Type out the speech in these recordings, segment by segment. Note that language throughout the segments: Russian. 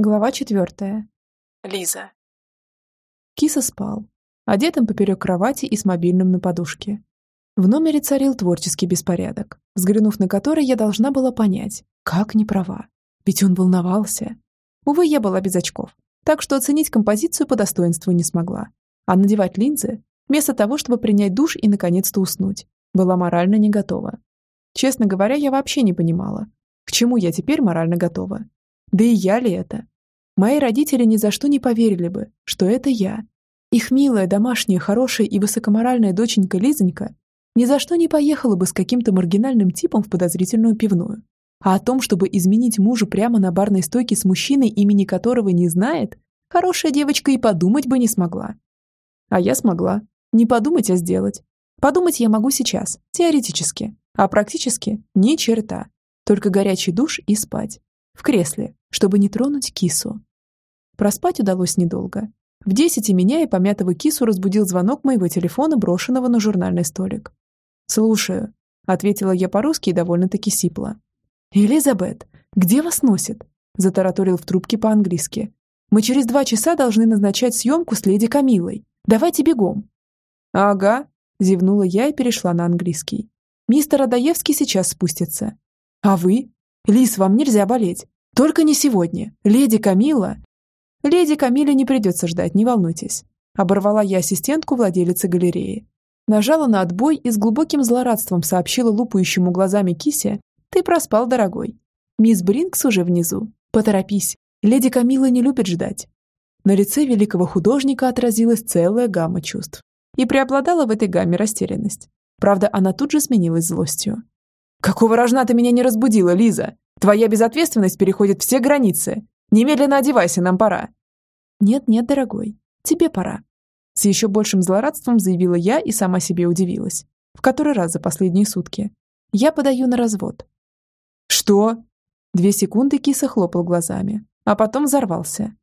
Глава четвертая. Лиза. Киса спал, одетым поперек кровати и с мобильным на подушке. В номере царил творческий беспорядок, взглянув на который я должна была понять, как не права. Ведь он волновался. Увы, я была без очков, так что оценить композицию по достоинству не смогла. А надевать линзы, вместо того, чтобы принять душ и наконец-то уснуть, была морально не готова. Честно говоря, я вообще не понимала, к чему я теперь морально готова. Да и я ли это? Мои родители ни за что не поверили бы, что это я. Их милая, домашняя, хорошая и высокоморальная доченька Лизонька ни за что не поехала бы с каким-то маргинальным типом в подозрительную пивную. А о том, чтобы изменить мужу прямо на барной стойке с мужчиной, имени которого не знает, хорошая девочка и подумать бы не смогла. А я смогла. Не подумать, а сделать. Подумать я могу сейчас, теоретически, а практически ни черта. Только горячий душ и спать в кресле, чтобы не тронуть кису. Проспать удалось недолго. В десяти меня и помятого кису разбудил звонок моего телефона, брошенного на журнальный столик. «Слушаю», — ответила я по-русски и довольно-таки сипло. «Элизабет, где вас носит?» — затараторил в трубке по-английски. «Мы через два часа должны назначать съемку с леди Камилой. Давайте бегом». «Ага», — зевнула я и перешла на английский. «Мистер Адаевский сейчас спустится». «А вы?» Лис, вам нельзя болеть. Только не сегодня. Леди Камила...» «Леди Камиле не придется ждать, не волнуйтесь». Оборвала я ассистентку владелицы галереи. Нажала на отбой и с глубоким злорадством сообщила лупающему глазами Кисе «Ты проспал, дорогой. Мисс Бринкс уже внизу. Поторопись. Леди Камила не любит ждать». На лице великого художника отразилась целая гамма чувств. И преобладала в этой гамме растерянность. Правда, она тут же сменилась злостью. «Какого рожна ты меня не разбудила, Лиза? Твоя безответственность переходит все границы. Немедленно одевайся, нам пора». «Нет-нет, дорогой, тебе пора». С еще большим злорадством заявила я и сама себе удивилась. В который раз за последние сутки. Я подаю на развод. «Что?» Две секунды киса хлопал глазами, а потом взорвался.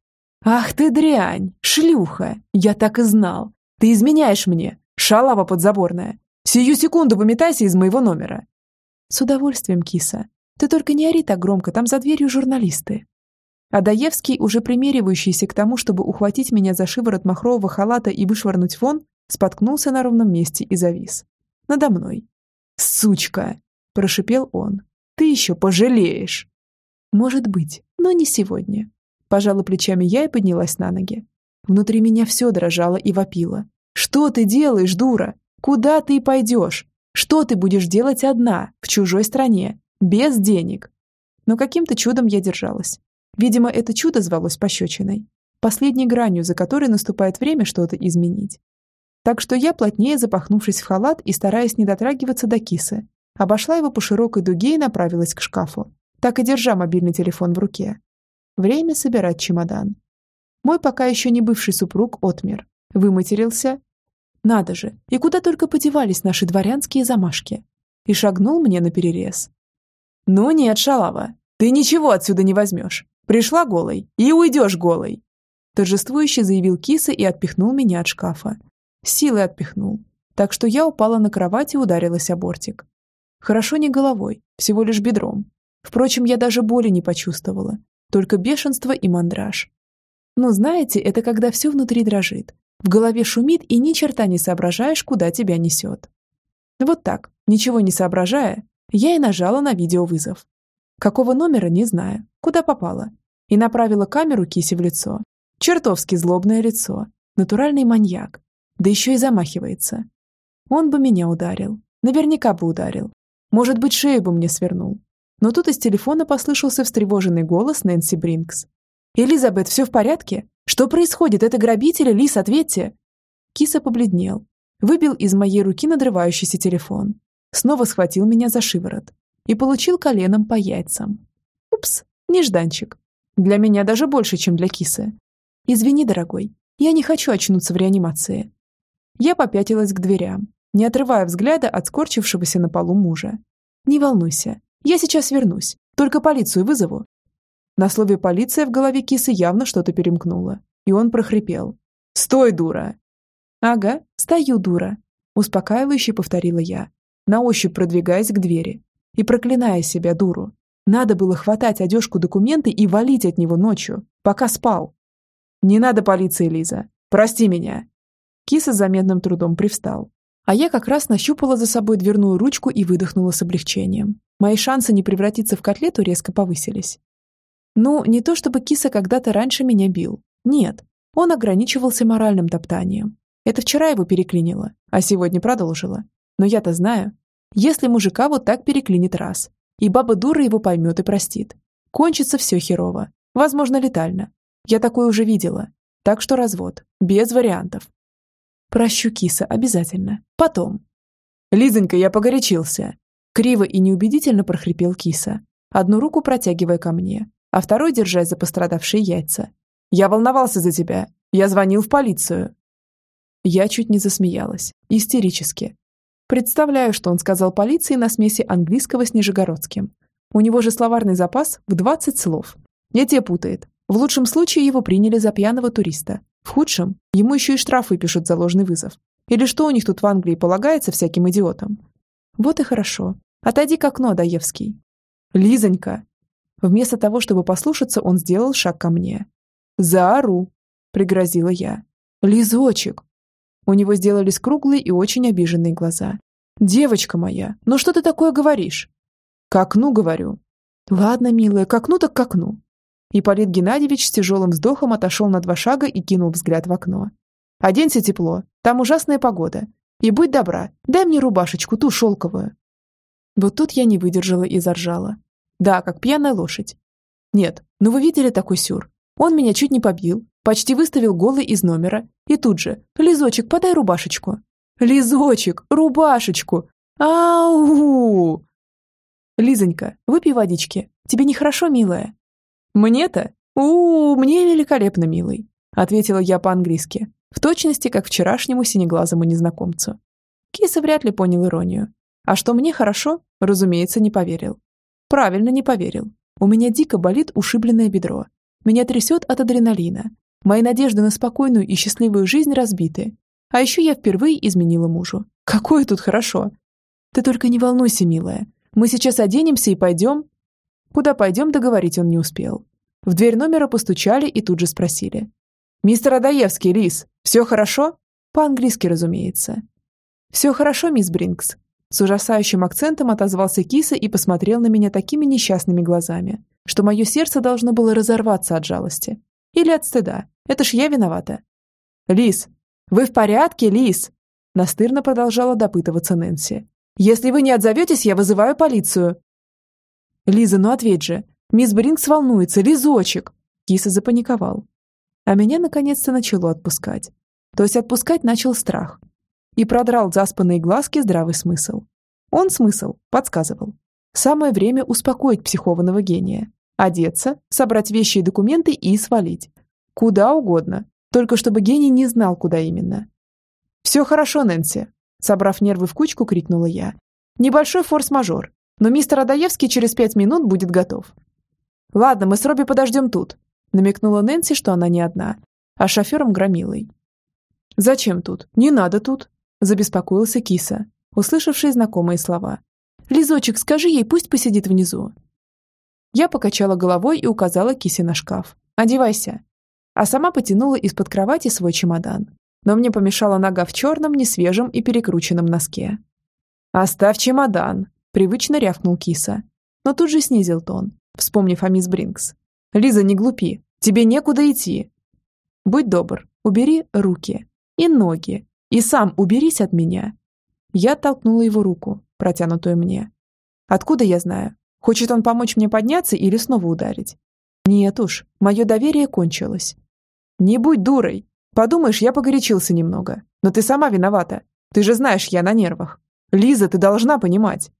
«Ах ты дрянь! Шлюха! Я так и знал! Ты изменяешь мне! Шалава подзаборная! Сию секунду выметайся из моего номера! «С удовольствием, киса. Ты только не ори так громко, там за дверью журналисты». Адаевский, уже примеривающийся к тому, чтобы ухватить меня за шиворот махрового халата и вышвырнуть вон, споткнулся на ровном месте и завис. Надо мной. «Сучка!» – прошипел он. «Ты еще пожалеешь!» «Может быть, но не сегодня». Пожала плечами я и поднялась на ноги. Внутри меня все дрожало и вопило. «Что ты делаешь, дура? Куда ты пойдешь? Что ты будешь делать одна, в чужой стране, без денег? Но каким-то чудом я держалась. Видимо, это чудо звалось пощечиной. Последней гранью, за которой наступает время что-то изменить. Так что я, плотнее запахнувшись в халат и стараясь не дотрагиваться до кисы, обошла его по широкой дуге и направилась к шкафу, так и держа мобильный телефон в руке. Время собирать чемодан. Мой пока еще не бывший супруг отмер, выматерился надо же, и куда только подевались наши дворянские замашки. И шагнул мне на перерез. «Ну нет, шалава, ты ничего отсюда не возьмешь. Пришла голой и уйдешь голой!» Торжествующе заявил киса и отпихнул меня от шкафа. Силой отпихнул, так что я упала на кровать и ударилась о бортик. Хорошо не головой, всего лишь бедром. Впрочем, я даже боли не почувствовала, только бешенство и мандраж. Ну, знаете, это когда все внутри дрожит, в голове шумит и ни черта не соображаешь, куда тебя несет. Вот так, ничего не соображая, я и нажала на видеовызов. Какого номера, не знаю, куда попала. И направила камеру Кисе в лицо. Чертовски злобное лицо. Натуральный маньяк. Да еще и замахивается. Он бы меня ударил. Наверняка бы ударил. Может быть, шею бы мне свернул. Но тут из телефона послышался встревоженный голос Нэнси Бринкс. «Элизабет, все в порядке? Что происходит? Это грабители, Лис, ответьте!» Киса побледнел. Выбил из моей руки надрывающийся телефон. Снова схватил меня за шиворот. И получил коленом по яйцам. Упс, нежданчик. Для меня даже больше, чем для кисы. Извини, дорогой, я не хочу очнуться в реанимации. Я попятилась к дверям, не отрывая взгляда от скорчившегося на полу мужа. Не волнуйся, я сейчас вернусь, только полицию вызову, на слове «полиция» в голове кисы явно что-то перемкнуло, и он прохрипел. «Стой, дура!» «Ага, стою, дура!» Успокаивающе повторила я, на ощупь продвигаясь к двери и проклиная себя, дуру. Надо было хватать одежку документы и валить от него ночью, пока спал. Не надо полиции, Лиза. Прости меня. Киса с заметным трудом привстал. А я как раз нащупала за собой дверную ручку и выдохнула с облегчением. Мои шансы не превратиться в котлету резко повысились. Ну, не то чтобы Киса когда-то раньше меня бил. Нет, он ограничивался моральным топтанием. Это вчера его переклинило, а сегодня продолжило. Но я-то знаю, если мужика вот так переклинит раз, и баба дура его поймет и простит, кончится все херово, возможно, летально. Я такое уже видела. Так что развод, без вариантов. Прощу киса, обязательно. Потом. Лизонька, я погорячился. Криво и неубедительно прохрипел киса, одну руку протягивая ко мне, а второй держась за пострадавшие яйца. Я волновался за тебя. Я звонил в полицию. Я чуть не засмеялась, истерически. Представляю, что он сказал полиции на смеси английского с нижегородским. У него же словарный запас в 20 слов. Не те путает. В лучшем случае его приняли за пьяного туриста. В худшем ему еще и штраф выпишут за ложный вызов. Или что у них тут в Англии полагается всяким идиотам. Вот и хорошо. Отойди к окну, Адаевский. Лизонька. Вместо того, чтобы послушаться, он сделал шаг ко мне. «Заору!» – пригрозила я. «Лизочек!» У него сделались круглые и очень обиженные глаза. «Девочка моя, ну что ты такое говоришь?» «К окну, говорю». «Ладно, милая, к окну так к окну». Ипполит Геннадьевич с тяжелым вздохом отошел на два шага и кинул взгляд в окно. «Оденься тепло, там ужасная погода. И будь добра, дай мне рубашечку, ту шелковую». Вот тут я не выдержала и заржала. Да, как пьяная лошадь. Нет, ну вы видели такой сюр? Он меня чуть не побил, почти выставил голый из номера. И тут же «Лизочек, подай рубашечку». «Лизочек, рубашечку! Ау!» «Лизонька, выпей водички. Тебе нехорошо, милая?» «Мне-то? у, мне великолепно, милый», ответила я по-английски, в точности, как вчерашнему синеглазому незнакомцу. Киса вряд ли понял иронию. А что мне хорошо, разумеется, не поверил. Правильно, не поверил. У меня дико болит ушибленное бедро. Меня трясет от адреналина. Мои надежды на спокойную и счастливую жизнь разбиты. А еще я впервые изменила мужу. Какое тут хорошо. Ты только не волнуйся, милая. Мы сейчас оденемся и пойдем, Куда пойдем, договорить он не успел. В дверь номера постучали и тут же спросили. «Мистер Адаевский, Лис, все хорошо?» По-английски, разумеется. «Все хорошо, мисс Бринкс». С ужасающим акцентом отозвался киса и посмотрел на меня такими несчастными глазами, что мое сердце должно было разорваться от жалости. Или от стыда. Это ж я виновата. «Лис, вы в порядке, Лис?» Настырно продолжала допытываться Нэнси. «Если вы не отзоветесь, я вызываю полицию. «Лиза, ну ответь же! Мисс Бринкс волнуется! Лизочек!» Киса запаниковал. А меня наконец-то начало отпускать. То есть отпускать начал страх. И продрал заспанные глазки здравый смысл. Он смысл подсказывал. Самое время успокоить психованного гения. Одеться, собрать вещи и документы и свалить. Куда угодно. Только чтобы гений не знал, куда именно. «Все хорошо, Нэнси!» Собрав нервы в кучку, крикнула я. «Небольшой форс-мажор. Но мистер Адаевский через пять минут будет готов. «Ладно, мы с Робби подождем тут», — намекнула Нэнси, что она не одна, а шофером громилой. «Зачем тут? Не надо тут», — забеспокоился Киса, услышавший знакомые слова. «Лизочек, скажи ей, пусть посидит внизу». Я покачала головой и указала Кисе на шкаф. «Одевайся». А сама потянула из-под кровати свой чемодан. Но мне помешала нога в черном, несвежем и перекрученном носке. «Оставь чемодан», Привычно рявкнул киса. Но тут же снизил тон, вспомнив о мисс Бринкс. «Лиза, не глупи. Тебе некуда идти. Будь добр, убери руки и ноги. И сам уберись от меня». Я оттолкнула его руку, протянутую мне. «Откуда я знаю? Хочет он помочь мне подняться или снова ударить?» «Нет уж, мое доверие кончилось». «Не будь дурой. Подумаешь, я погорячился немного. Но ты сама виновата. Ты же знаешь, я на нервах. Лиза, ты должна понимать.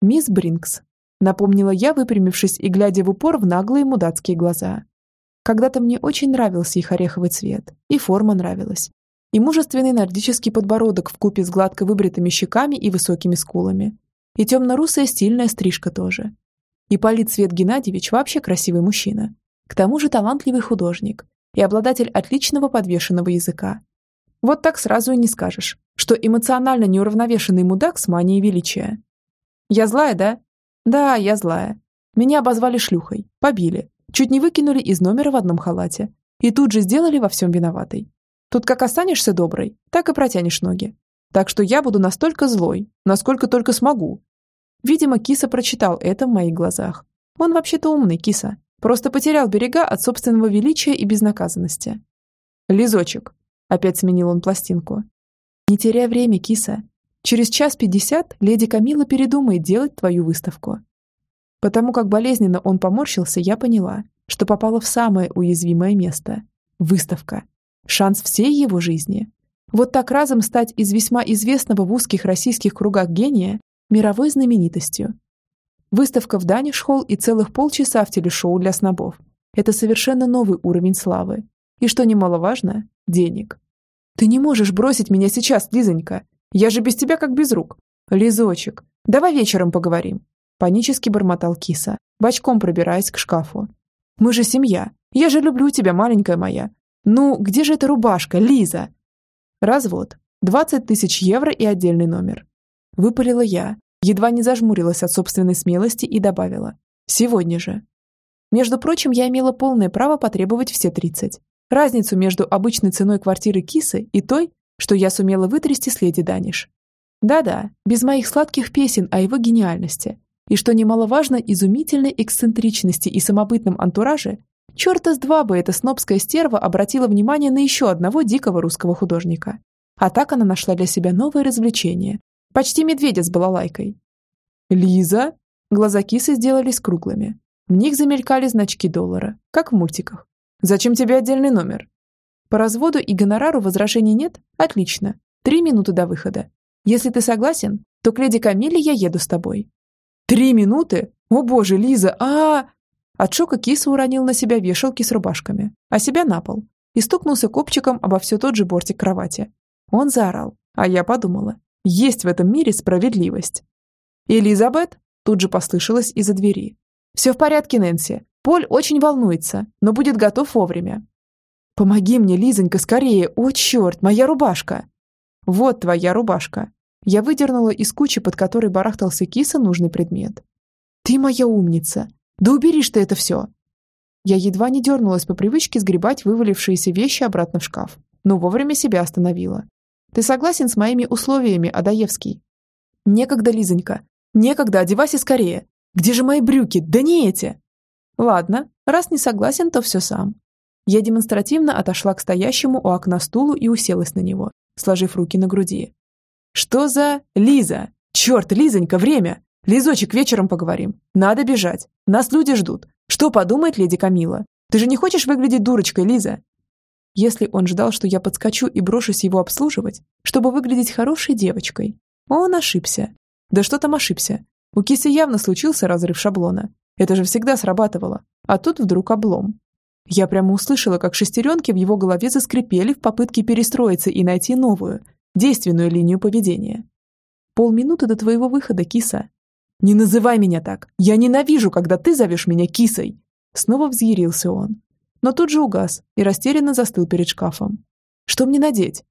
«Мисс Бринкс», — напомнила я, выпрямившись и глядя в упор в наглые мудацкие глаза. Когда-то мне очень нравился их ореховый цвет, и форма нравилась. И мужественный нордический подбородок в купе с гладко выбритыми щеками и высокими скулами. И темно-русая стильная стрижка тоже. И Полит Свет Геннадьевич вообще красивый мужчина. К тому же талантливый художник и обладатель отличного подвешенного языка. Вот так сразу и не скажешь, что эмоционально неуравновешенный мудак с манией величия. Я злая, да? Да, я злая. Меня обозвали шлюхой, побили, чуть не выкинули из номера в одном халате. И тут же сделали во всем виноватой. Тут как останешься доброй, так и протянешь ноги. Так что я буду настолько злой, насколько только смогу. Видимо, киса прочитал это в моих глазах. Он вообще-то умный, киса. Просто потерял берега от собственного величия и безнаказанности. «Лизочек», — опять сменил он пластинку. «Не теряй время, киса. Через час пятьдесят леди Камила передумает делать твою выставку». Потому как болезненно он поморщился, я поняла, что попала в самое уязвимое место – выставка. Шанс всей его жизни. Вот так разом стать из весьма известного в узких российских кругах гения мировой знаменитостью. Выставка в Даниш-холл и целых полчаса в телешоу для снобов. Это совершенно новый уровень славы. И что немаловажно – денег. Ты не можешь бросить меня сейчас, Лизонька. Я же без тебя как без рук. Лизочек, давай вечером поговорим. Панически бормотал киса, бочком пробираясь к шкафу. Мы же семья. Я же люблю тебя, маленькая моя. Ну, где же эта рубашка, Лиза? Развод. 20 тысяч евро и отдельный номер. Выпалила я, едва не зажмурилась от собственной смелости и добавила. Сегодня же. Между прочим, я имела полное право потребовать все 30. Разницу между обычной ценой квартиры Кисы и той, что я сумела вытрясти с леди Даниш. Да-да, без моих сладких песен о его гениальности, и, что немаловажно, изумительной эксцентричности и самобытном антураже, черта с два бы эта снобская стерва обратила внимание на еще одного дикого русского художника. А так она нашла для себя новое развлечение. Почти медведя с балалайкой. «Лиза?» Глаза кисы сделались круглыми. В них замелькали значки доллара, как в мультиках. «Зачем тебе отдельный номер?» «По разводу и гонорару возражений нет? Отлично. Три минуты до выхода. Если ты согласен, то к леди Камиле я еду с тобой. Три минуты? О боже, Лиза, а, От шока киса уронил на себя вешалки с рубашками, а себя на пол, и стукнулся копчиком обо все тот же бортик кровати. Он заорал, а я подумала, есть в этом мире справедливость. «Элизабет?» тут же послышалось из-за двери. «Все в порядке, Нэнси. Поль очень волнуется, но будет готов вовремя». «Помоги мне, Лизонька, скорее! О, черт, моя рубашка!» «Вот твоя рубашка. Я выдернула из кучи, под которой барахтался киса, нужный предмет. «Ты моя умница! Да убери ты это все!» Я едва не дернулась по привычке сгребать вывалившиеся вещи обратно в шкаф, но вовремя себя остановила. «Ты согласен с моими условиями, Адаевский?» «Некогда, Лизонька! Некогда, одевайся скорее! Где же мои брюки? Да не эти!» «Ладно, раз не согласен, то все сам». Я демонстративно отошла к стоящему у окна стулу и уселась на него, сложив руки на груди. «Что за... Лиза? Черт, Лизонька, время! Лизочек, вечером поговорим. Надо бежать. Нас люди ждут. Что подумает леди Камила? Ты же не хочешь выглядеть дурочкой, Лиза?» Если он ждал, что я подскочу и брошусь его обслуживать, чтобы выглядеть хорошей девочкой, он ошибся. Да что там ошибся? У кисы явно случился разрыв шаблона. Это же всегда срабатывало. А тут вдруг облом. Я прямо услышала, как шестеренки в его голове заскрипели в попытке перестроиться и найти новую, действенную линию поведения. Полминуты до твоего выхода, киса. Не называй меня так. Я ненавижу, когда ты зовешь меня кисой. Снова взъярился он. Но тут же угас и растерянно застыл перед шкафом. Что мне надеть?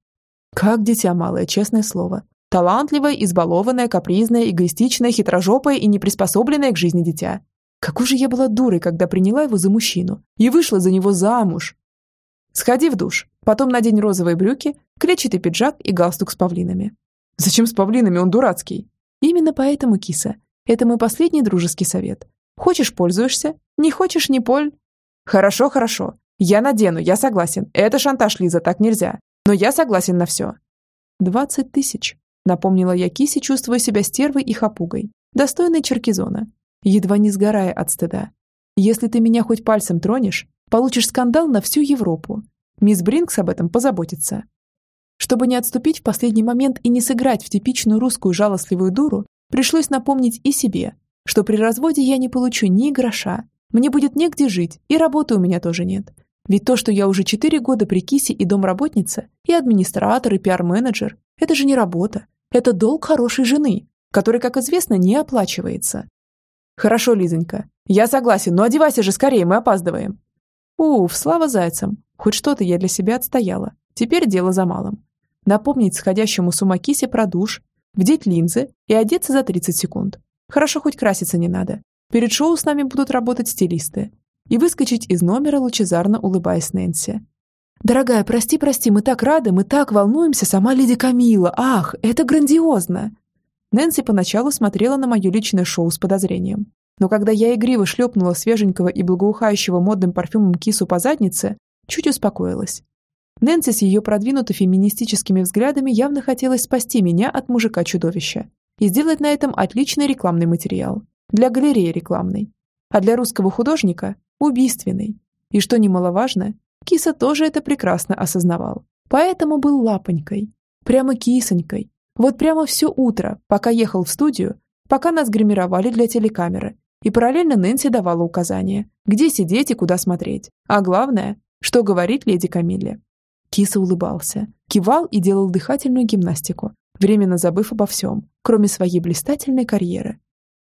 Как дитя малое, честное слово. Талантливое, избалованное, капризное, эгоистичное, хитрожопое и неприспособленное к жизни дитя. Какой же я была дурой, когда приняла его за мужчину и вышла за него замуж. Сходи в душ, потом надень розовые брюки, клетчатый пиджак и галстук с павлинами. Зачем с павлинами, он дурацкий. Именно поэтому, киса, это мой последний дружеский совет. Хочешь – пользуешься, не хочешь – не поль. Хорошо, хорошо. Я надену, я согласен. Это шантаж, Лиза, так нельзя. Но я согласен на все. Двадцать тысяч. Напомнила я кисе, чувствуя себя стервой и хапугой, достойной черкизона, едва не сгорая от стыда. Если ты меня хоть пальцем тронешь, получишь скандал на всю Европу. Мисс Бринкс об этом позаботится. Чтобы не отступить в последний момент и не сыграть в типичную русскую жалостливую дуру, пришлось напомнить и себе, что при разводе я не получу ни гроша, мне будет негде жить, и работы у меня тоже нет. Ведь то, что я уже четыре года при кисе и домработница, и администратор, и пиар-менеджер, это же не работа. Это долг хорошей жены, который, как известно, не оплачивается. Хорошо, Лизонька, я согласен, но одевайся же скорее, мы опаздываем. Уф, слава зайцам. Хоть что-то я для себя отстояла. Теперь дело за малым напомнить сходящему с ума кисе про душ, вдеть линзы и одеться за 30 секунд. Хорошо, хоть краситься не надо. Перед шоу с нами будут работать стилисты. И выскочить из номера, лучезарно улыбаясь Нэнси. «Дорогая, прости, прости, мы так рады, мы так волнуемся, сама леди Камила. Ах, это грандиозно!» Нэнси поначалу смотрела на мое личное шоу с подозрением. Но когда я игриво шлепнула свеженького и благоухающего модным парфюмом кису по заднице, чуть успокоилась. Нэнси с ее продвинуто феминистическими взглядами явно хотелось спасти меня от мужика-чудовища и сделать на этом отличный рекламный материал. Для галереи рекламный. А для русского художника – убийственный. И что немаловажно, киса тоже это прекрасно осознавал. Поэтому был лапонькой. Прямо кисонькой, вот прямо все утро, пока ехал в студию, пока нас гримировали для телекамеры, и параллельно Нэнси давала указания, где сидеть и куда смотреть. А главное, что говорит леди Камилле. Киса улыбался, кивал и делал дыхательную гимнастику, временно забыв обо всем, кроме своей блистательной карьеры.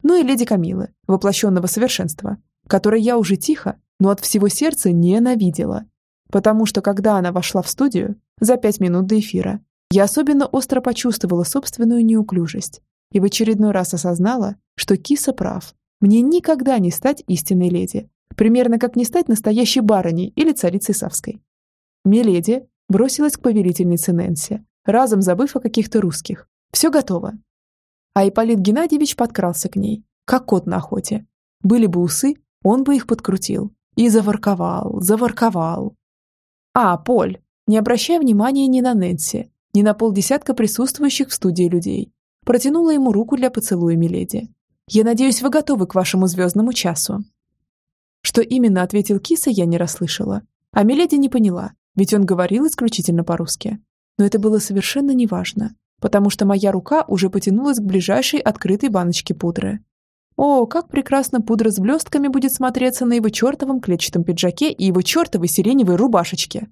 Ну и леди Камилы, воплощенного совершенства, которой я уже тихо, но от всего сердца ненавидела. Потому что когда она вошла в студию, за пять минут до эфира, я особенно остро почувствовала собственную неуклюжесть и в очередной раз осознала, что киса прав. Мне никогда не стать истинной леди, примерно как не стать настоящей барыней или царицей Савской. Миледи бросилась к повелительнице Нэнси, разом забыв о каких-то русских. Все готово. А Ипполит Геннадьевич подкрался к ней, как кот на охоте. Были бы усы, он бы их подкрутил. И заворковал, заворковал. А, Поль, не обращая внимания ни на Нэнси, ни на полдесятка присутствующих в студии людей. Протянула ему руку для поцелуя Миледи. «Я надеюсь, вы готовы к вашему звездному часу». Что именно ответил Киса, я не расслышала. А Миледи не поняла, ведь он говорил исключительно по-русски. Но это было совершенно неважно, потому что моя рука уже потянулась к ближайшей открытой баночке пудры. О, как прекрасно пудра с блестками будет смотреться на его чертовом клетчатом пиджаке и его чертовой сиреневой рубашечке.